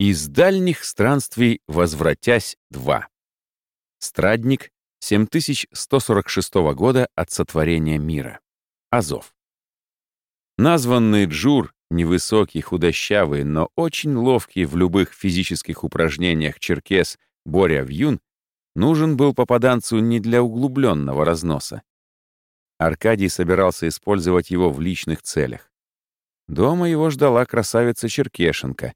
Из дальних странствий возвратясь два. Страдник 7146 года от сотворения мира. Азов. Названный Джур, невысокий, худощавый, но очень ловкий в любых физических упражнениях черкес Боря Вьюн, нужен был попаданцу не для углубленного разноса. Аркадий собирался использовать его в личных целях. Дома его ждала красавица Черкешенко.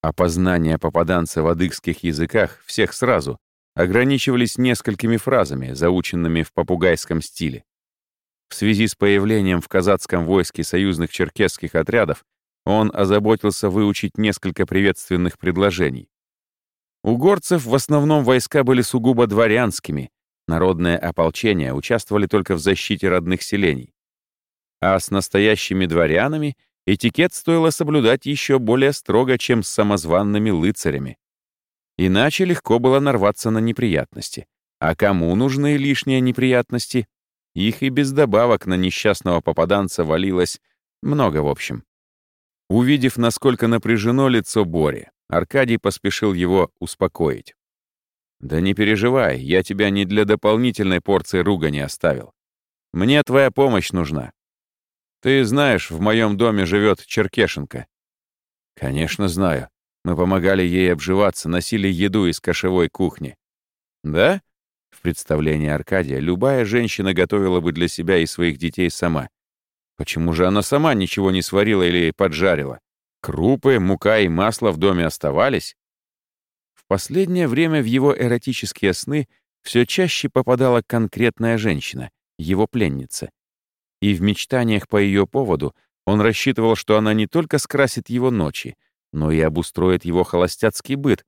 Опознание попаданца в адыгских языках всех сразу ограничивались несколькими фразами, заученными в попугайском стиле. В связи с появлением в казацком войске союзных черкесских отрядов он озаботился выучить несколько приветственных предложений. У горцев в основном войска были сугубо дворянскими, народное ополчение участвовали только в защите родных селений. А с настоящими дворянами этикет стоило соблюдать еще более строго, чем с самозванными лыцарями. Иначе легко было нарваться на неприятности. А кому нужны лишние неприятности? Их и без добавок на несчастного попаданца валилось много в общем. Увидев, насколько напряжено лицо Бори, Аркадий поспешил его успокоить. «Да не переживай, я тебя не для дополнительной порции ругани оставил. Мне твоя помощь нужна. Ты знаешь, в моем доме живет Черкешенко». «Конечно, знаю. Мы помогали ей обживаться, носили еду из кошевой кухни». «Да?» В представлении Аркадия любая женщина готовила бы для себя и своих детей сама. Почему же она сама ничего не сварила или поджарила? Крупы, мука и масло в доме оставались? В последнее время в его эротические сны все чаще попадала конкретная женщина, его пленница. И в мечтаниях по ее поводу он рассчитывал, что она не только скрасит его ночи, но и обустроит его холостяцкий быт,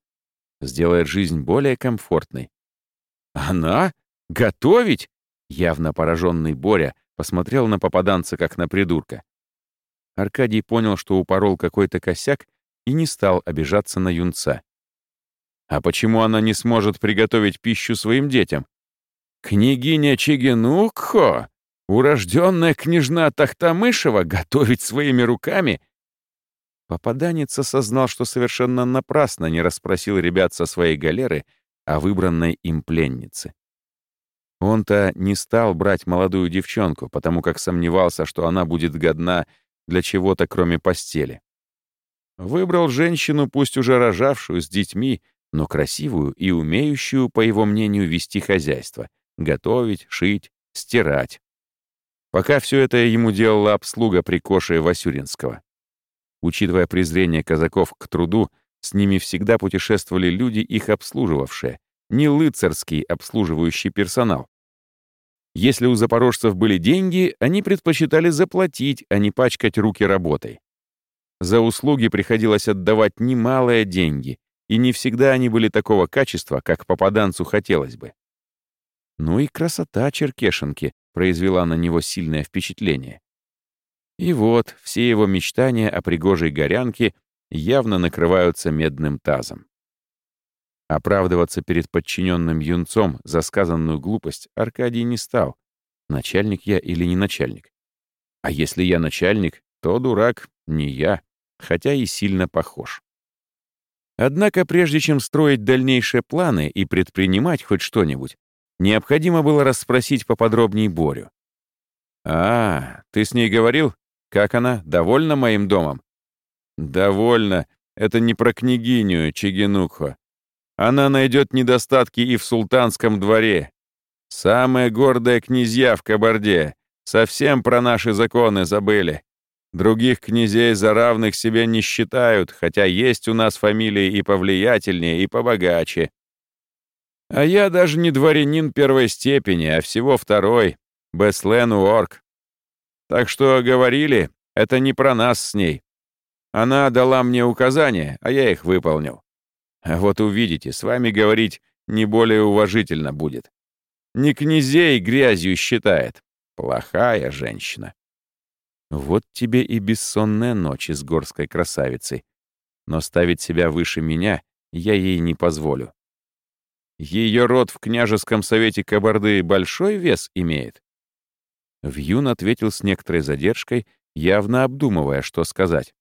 сделает жизнь более комфортной. «Она? Готовить?» Явно пораженный Боря посмотрел на попаданца как на придурка. Аркадий понял, что упорол какой-то косяк и не стал обижаться на юнца. А почему она не сможет приготовить пищу своим детям? Княгиня Чигинукхо, урожденная княжна Тахтамышева, готовить своими руками? Попаданец осознал, что совершенно напрасно не расспросил ребят со своей галеры о выбранной им пленнице. Он-то не стал брать молодую девчонку, потому как сомневался, что она будет годна для чего-то, кроме постели. Выбрал женщину, пусть уже рожавшую, с детьми, но красивую и умеющую, по его мнению, вести хозяйство, готовить, шить, стирать. Пока все это ему делала обслуга при Коше Васюринского. Учитывая презрение казаков к труду, с ними всегда путешествовали люди, их обслуживавшие, не лыцарский обслуживающий персонал. Если у запорожцев были деньги, они предпочитали заплатить, а не пачкать руки работой. За услуги приходилось отдавать немалые деньги, и не всегда они были такого качества, как попаданцу хотелось бы. Ну и красота черкешенки произвела на него сильное впечатление. И вот все его мечтания о пригожей горянке явно накрываются медным тазом. Оправдываться перед подчиненным юнцом за сказанную глупость Аркадий не стал. Начальник я или не начальник? А если я начальник, то дурак не я, хотя и сильно похож. Однако прежде чем строить дальнейшие планы и предпринимать хоть что-нибудь, необходимо было расспросить поподробнее Борю. «А, ты с ней говорил? Как она? Довольна моим домом?» «Довольна. Это не про княгиню Чигинукхо. Она найдет недостатки и в султанском дворе. Самые гордые князья в Кабарде совсем про наши законы забыли. Других князей за равных себе не считают, хотя есть у нас фамилии и повлиятельнее, и побогаче. А я даже не дворянин первой степени, а всего второй, Беслен Уорк. Так что говорили, это не про нас с ней. Она дала мне указания, а я их выполнил. А вот увидите, с вами говорить не более уважительно будет. Не князей грязью считает. Плохая женщина. Вот тебе и бессонная ночь с горской красавицей. Но ставить себя выше меня я ей не позволю. Ее род в княжеском совете Кабарды большой вес имеет? Вьюн ответил с некоторой задержкой, явно обдумывая, что сказать.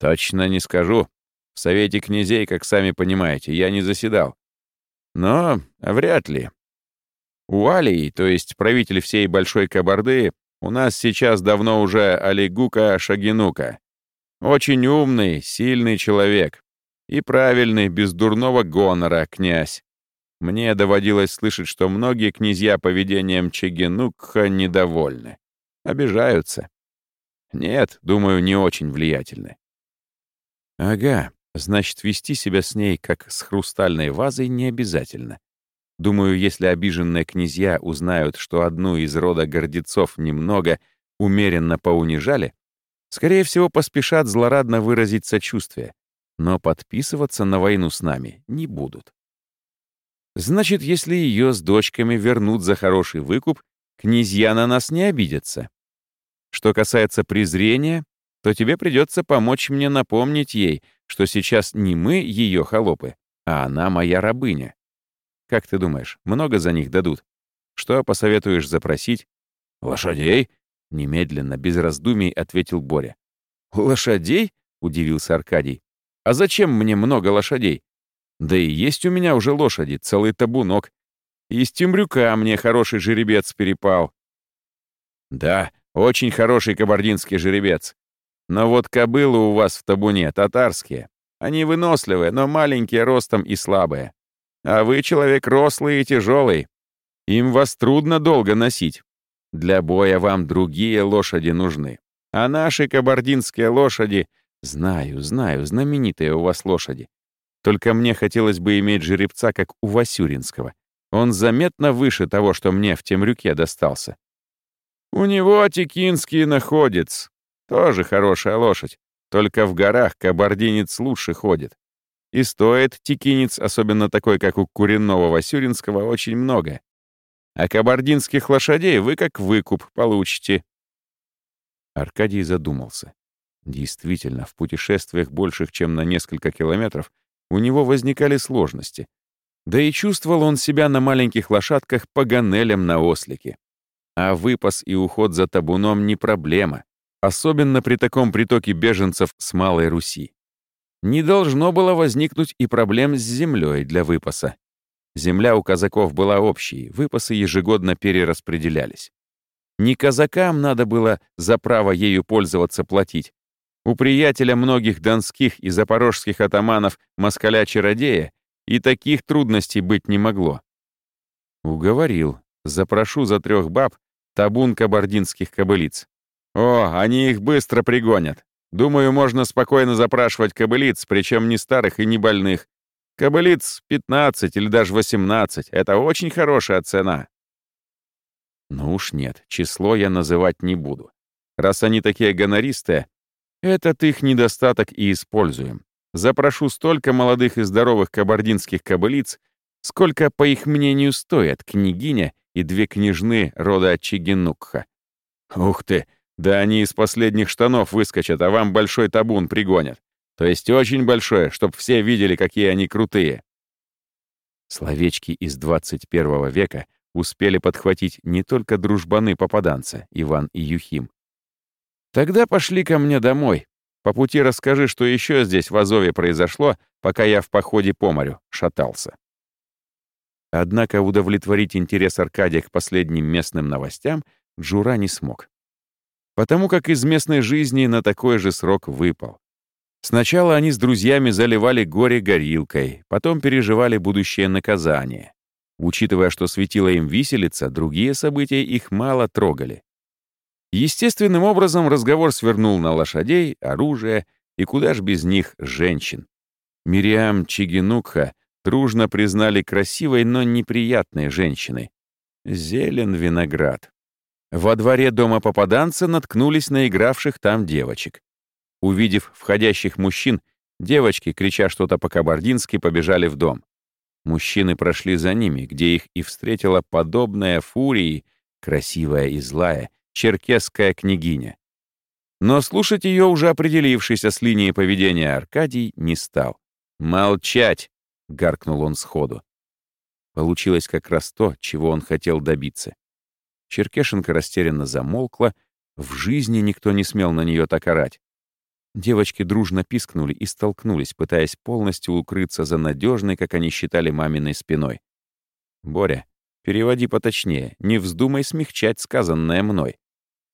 «Точно не скажу. В Совете князей, как сами понимаете, я не заседал. Но вряд ли. У Алии, то есть правитель всей Большой Кабарды, у нас сейчас давно уже Алигука Шагинука. Очень умный, сильный человек. И правильный, без дурного гонора, князь. Мне доводилось слышать, что многие князья поведением Чегенукха недовольны. Обижаются. Нет, думаю, не очень влиятельны. Ага, значит, вести себя с ней, как с хрустальной вазой, не обязательно. Думаю, если обиженные князья узнают, что одну из рода гордецов немного умеренно поунижали, скорее всего, поспешат злорадно выразить сочувствие, но подписываться на войну с нами не будут. Значит, если ее с дочками вернут за хороший выкуп, князья на нас не обидятся. Что касается презрения, то тебе придется помочь мне напомнить ей, что сейчас не мы ее холопы, а она моя рабыня. Как ты думаешь, много за них дадут? Что посоветуешь запросить? Лошадей? Немедленно, без раздумий, ответил Боря. Лошадей? Удивился Аркадий. А зачем мне много лошадей? Да и есть у меня уже лошади, целый табунок. Из темрюка мне хороший жеребец перепал. Да, очень хороший кабардинский жеребец. Но вот кобылы у вас в табуне татарские. Они выносливые, но маленькие ростом и слабые. А вы человек рослый и тяжелый. Им вас трудно долго носить. Для боя вам другие лошади нужны. А наши кабардинские лошади... Знаю, знаю, знаменитые у вас лошади. Только мне хотелось бы иметь жеребца, как у Васюринского. Он заметно выше того, что мне в темрюке достался. У него текинский находец. Тоже хорошая лошадь. Только в горах кабардинец лучше ходит. И стоит текинец, особенно такой, как у куренного Васюринского, очень много. А кабардинских лошадей вы как выкуп получите. Аркадий задумался. Действительно, в путешествиях больших, чем на несколько километров, у него возникали сложности. Да и чувствовал он себя на маленьких лошадках паганелем на ослике. А выпас и уход за табуном не проблема, особенно при таком притоке беженцев с Малой Руси. Не должно было возникнуть и проблем с землей для выпаса. Земля у казаков была общей, выпасы ежегодно перераспределялись. Не казакам надо было за право ею пользоваться платить, у приятеля многих донских и запорожских атаманов москаля-чародея и таких трудностей быть не могло. Уговорил. Запрошу за трех баб табун кабардинских кобылиц. О, они их быстро пригонят. Думаю, можно спокойно запрашивать кобылиц, причем не старых и не больных. Кобылиц 15 или даже 18 — это очень хорошая цена. Ну уж нет, число я называть не буду. Раз они такие гонористые, этот их недостаток и используем. Запрошу столько молодых и здоровых кабардинских кобылиц, сколько, по их мнению, стоят княгиня и две княжны рода Чигинукха. Ух ты, да они из последних штанов выскочат, а вам большой табун пригонят. То есть очень большое, чтоб все видели, какие они крутые. Словечки из 21 века успели подхватить не только дружбаны-попаданца Иван и Юхим, Тогда пошли ко мне домой. По пути расскажи, что еще здесь в Азове произошло, пока я в походе по морю шатался. Однако удовлетворить интерес Аркадия к последним местным новостям Джура не смог. Потому как из местной жизни на такой же срок выпал. Сначала они с друзьями заливали горе горилкой, потом переживали будущее наказание. Учитывая, что светила им виселица, другие события их мало трогали. Естественным образом разговор свернул на лошадей, оружие и куда ж без них женщин. Мириам Чигинукха дружно признали красивой, но неприятной женщиной. Зелен виноград. Во дворе дома попаданца наткнулись на игравших там девочек. Увидев входящих мужчин, девочки, крича что-то по-кабардински, побежали в дом. Мужчины прошли за ними, где их и встретила подобная фурии, красивая и злая, черкесская княгиня. Но слушать ее, уже определившийся с линией поведения Аркадий, не стал. «Молчать!» — гаркнул он сходу. Получилось как раз то, чего он хотел добиться. Черкешенко растерянно замолкла, в жизни никто не смел на нее так орать. Девочки дружно пискнули и столкнулись, пытаясь полностью укрыться за надежной, как они считали, маминой спиной. «Боря, переводи поточнее, не вздумай смягчать сказанное мной», —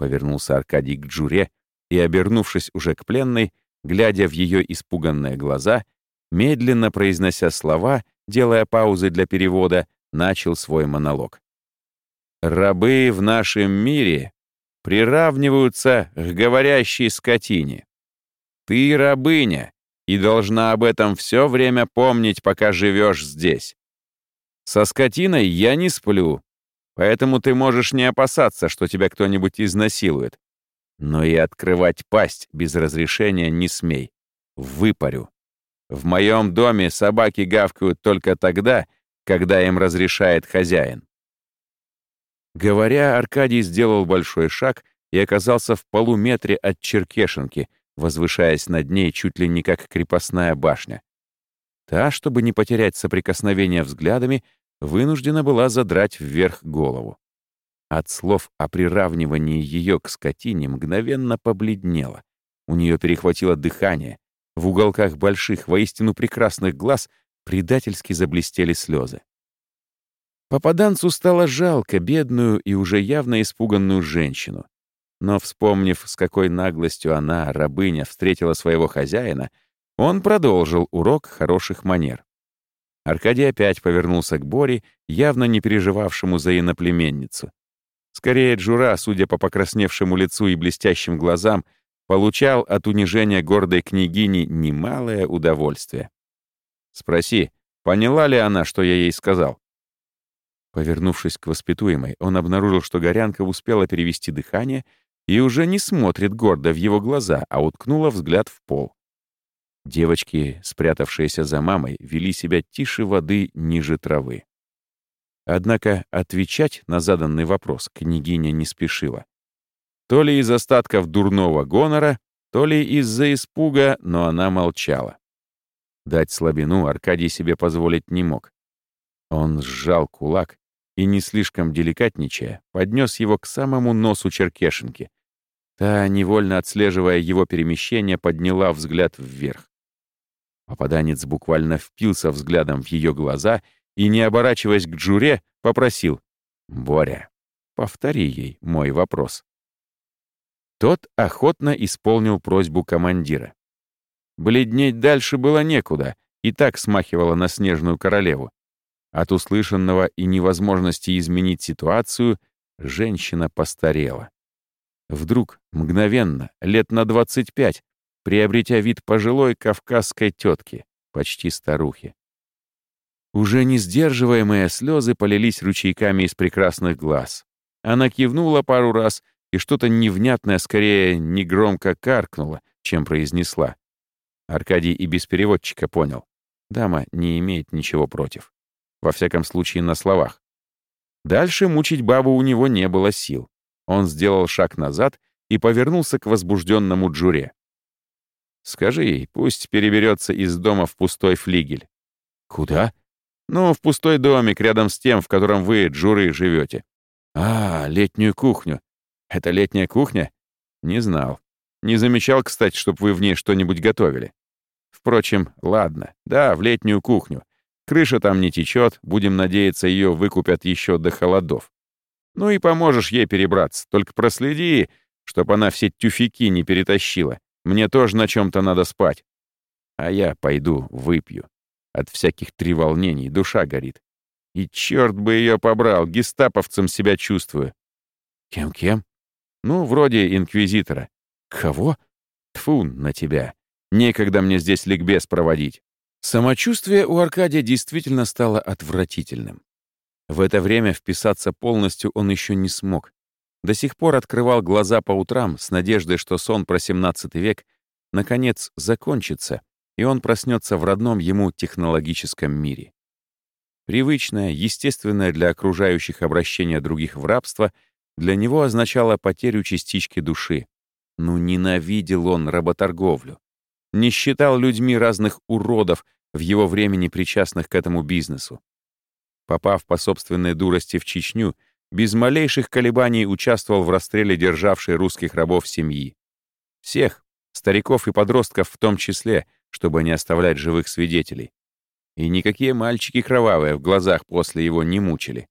повернулся Аркадий к Джуре и, обернувшись уже к пленной, глядя в ее испуганные глаза, медленно произнося слова, делая паузы для перевода, начал свой монолог. «Рабы в нашем мире приравниваются к говорящей скотине. Ты рабыня и должна об этом все время помнить, пока живешь здесь. Со скотиной я не сплю, поэтому ты можешь не опасаться, что тебя кто-нибудь изнасилует. Но и открывать пасть без разрешения не смей. Выпарю. В моем доме собаки гавкают только тогда, когда им разрешает хозяин. Говоря, Аркадий сделал большой шаг и оказался в полуметре от Черкешенки, возвышаясь над ней чуть ли не как крепостная башня. Та, чтобы не потерять соприкосновение взглядами, вынуждена была задрать вверх голову. От слов о приравнивании ее к скотине мгновенно побледнело. У нее перехватило дыхание. В уголках больших, воистину прекрасных глаз предательски заблестели слезы. Попаданцу стало жалко бедную и уже явно испуганную женщину. Но, вспомнив, с какой наглостью она, рабыня, встретила своего хозяина, он продолжил урок хороших манер. Аркадий опять повернулся к Боре, явно не переживавшему за иноплеменницу. Скорее, Джура, судя по покрасневшему лицу и блестящим глазам, получал от унижения гордой княгини немалое удовольствие. «Спроси, поняла ли она, что я ей сказал?» Повернувшись к воспитуемой, он обнаружил, что Горянка успела перевести дыхание и уже не смотрит гордо в его глаза, а уткнула взгляд в пол. Девочки, спрятавшиеся за мамой, вели себя тише воды ниже травы. Однако отвечать на заданный вопрос княгиня не спешила. То ли из остатков дурного гонора, то ли из-за испуга, но она молчала. Дать слабину Аркадий себе позволить не мог. Он сжал кулак и, не слишком деликатничая, поднес его к самому носу черкешенки. Та, невольно отслеживая его перемещение, подняла взгляд вверх. Попаданец буквально впился взглядом в ее глаза и, не оборачиваясь к Джуре, попросил «Боря, повтори ей мой вопрос». Тот охотно исполнил просьбу командира. Бледнеть дальше было некуда, и так смахивало на снежную королеву. От услышанного и невозможности изменить ситуацию женщина постарела. Вдруг, мгновенно, лет на 25, приобретя вид пожилой кавказской тетки, почти старухи. Уже не сдерживаемые слезы полились ручейками из прекрасных глаз. Она кивнула пару раз и что-то невнятное, скорее, негромко каркнула, чем произнесла. Аркадий и без переводчика понял. Дама не имеет ничего против. Во всяком случае, на словах. Дальше мучить бабу у него не было сил. Он сделал шаг назад и повернулся к возбужденному Джуре. «Скажи ей, пусть переберется из дома в пустой флигель». «Куда?» Ну, в пустой домик рядом с тем, в котором вы, Джуры, живете. А, летнюю кухню. Это летняя кухня? Не знал. Не замечал, кстати, чтоб вы в ней что-нибудь готовили. Впрочем, ладно. Да, в летнюю кухню. Крыша там не течет, будем надеяться, ее выкупят еще до холодов. Ну и поможешь ей перебраться, только проследи, чтоб она все тюфяки не перетащила. Мне тоже на чем-то надо спать. А я пойду выпью. От всяких треволнений душа горит. И черт бы ее побрал, гестаповцем себя чувствую. Кем-кем? Ну, вроде инквизитора. Кого? Тфу на тебя. Некогда мне здесь ликбез проводить. Самочувствие у Аркадия действительно стало отвратительным. В это время вписаться полностью он еще не смог. До сих пор открывал глаза по утрам с надеждой, что сон про 17 век наконец закончится, и он проснется в родном ему технологическом мире. Привычное, естественное для окружающих обращение других в рабство для него означало потерю частички души. Ну, ненавидел он работорговлю. Не считал людьми разных уродов, в его времени причастных к этому бизнесу. Попав по собственной дурости в Чечню, без малейших колебаний участвовал в расстреле державшей русских рабов семьи. Всех, Стариков и подростков в том числе, чтобы не оставлять живых свидетелей. И никакие мальчики кровавые в глазах после его не мучили.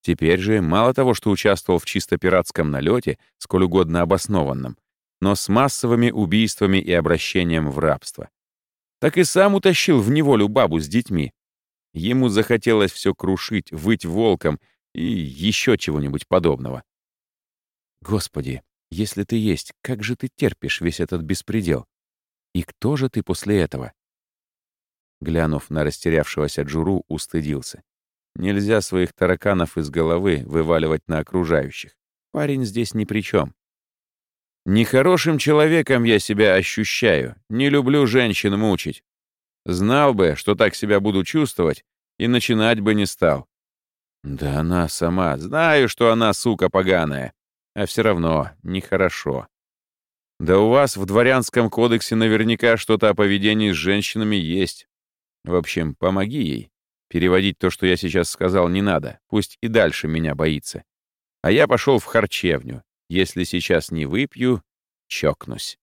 Теперь же мало того, что участвовал в чисто пиратском налете, сколь угодно обоснованном, но с массовыми убийствами и обращением в рабство. Так и сам утащил в неволю бабу с детьми. Ему захотелось все крушить, выть волком и еще чего-нибудь подобного. Господи, если ты есть, как же ты терпишь весь этот беспредел? И кто же ты после этого? Глянув на растерявшегося Джуру, устыдился. Нельзя своих тараканов из головы вываливать на окружающих. Парень здесь ни при чем. Нехорошим человеком я себя ощущаю. Не люблю женщин мучить. Знал бы, что так себя буду чувствовать, и начинать бы не стал. Да она сама. Знаю, что она сука поганая. А все равно нехорошо. Да у вас в дворянском кодексе наверняка что-то о поведении с женщинами есть. В общем, помоги ей. Переводить то, что я сейчас сказал, не надо. Пусть и дальше меня боится. А я пошел в харчевню. Если сейчас не выпью, чокнусь.